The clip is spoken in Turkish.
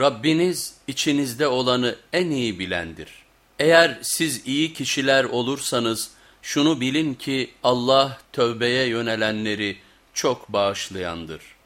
Rabbiniz içinizde olanı en iyi bilendir. Eğer siz iyi kişiler olursanız şunu bilin ki Allah tövbeye yönelenleri çok bağışlayandır.''